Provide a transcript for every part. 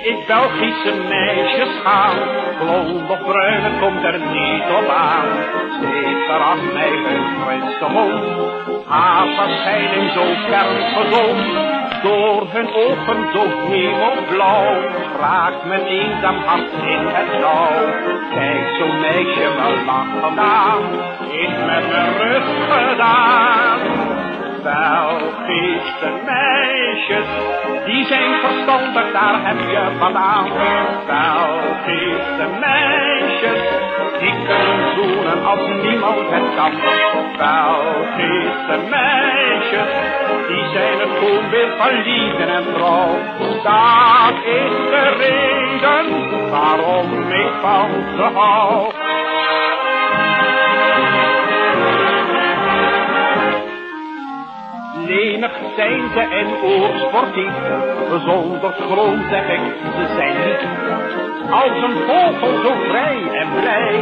ik Belgische meisjes gaan. Blond of bruin, komt er niet op aan. Steeds erachter mij frisse mond. Haar verschijning zo kerngezond. Door hun ogen zo hemelblauw. Raakt mijn eenzaam hart in het nauw. Kijk, zo'n meisje wel lang vandaan. Is met mijn rug gedaan. Belgische meisjes, die zijn verstandig, daar heb je vandaan. Belgische meisjes, die kunnen zoenen als niemand het kan. Belgische meisjes, die zijn het voorbeeld van liefde en trouw. Dat is de reden waarom ik van ze hou. Zijn ze en oorsportief, zonder schroom zeg ik, ze zijn niet. Als een vogel zo vrij en blij,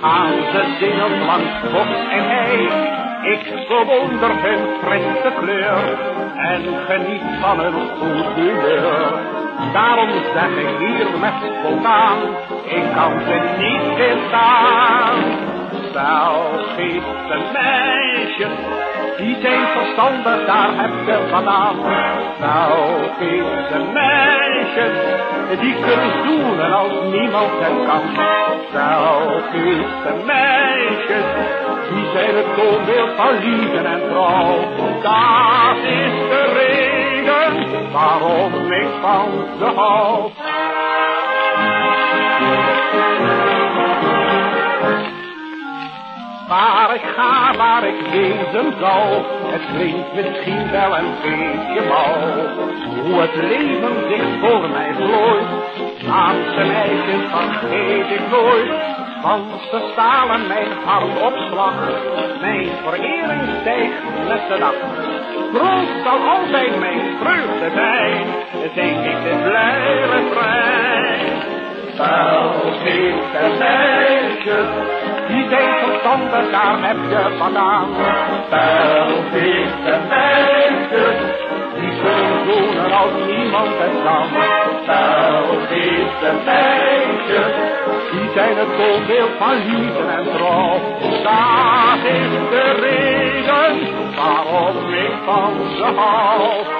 gaan ze zingen langs bos en hei. Ik bewonder hun frisse kleur en geniet van hun goed humeur. Daarom zeg ik hier met spontaan, ik kan ze niet weerstaan. Belgische meisjes, die zijn verstandig, daar heb je vandaan. Belgische meisjes, die kunnen zoenen als niemand het kan. Belgische meisjes, die zijn het toonbeeld van liefde en trouw. Dat is de reden waarom ik van ze hou. Waar ik ga, waar ik wezen zal, het klinkt misschien wel een beetje mal. Hoe het leven zich voor mij vlooit, Spaanse meisjes vergeet ik nooit. Want ze stalen mijn hart op slag, mijn verering stijgt met de dag. Groot zal altijd mijn vreugde zijn, denk ik dit blij refrein. Belgische meisjes, die zijn verstandig, daar heb je vandaan. Belgische meisjes, die zullen zoenen als niemand het kan. Belgische meisjes, die zijn het toonbeeld van liefde en trouw. Dat is de reden waarom ik van ze hou.